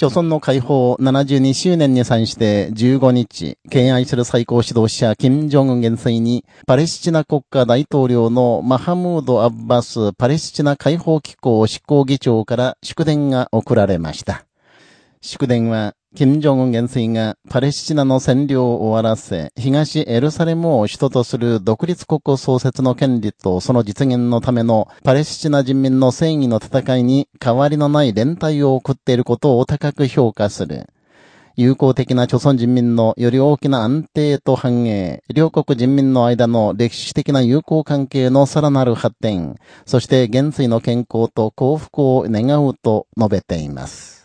朝鮮の解放72周年に際して15日、敬愛する最高指導者、金正恩元帥に、パレスチナ国家大統領のマハムード・アッバスパレスチナ解放機構執行議長から祝電が送られました。祝電は、金正恩元帥がパレスチナの占領を終わらせ、東エルサレムを首都とする独立国創設の権利とその実現のためのパレスチナ人民の正義の戦いに変わりのない連帯を送っていることを高く評価する。友好的な朝鮮人民のより大きな安定と繁栄、両国人民の間の歴史的な友好関係のさらなる発展、そして元帥の健康と幸福を願うと述べています。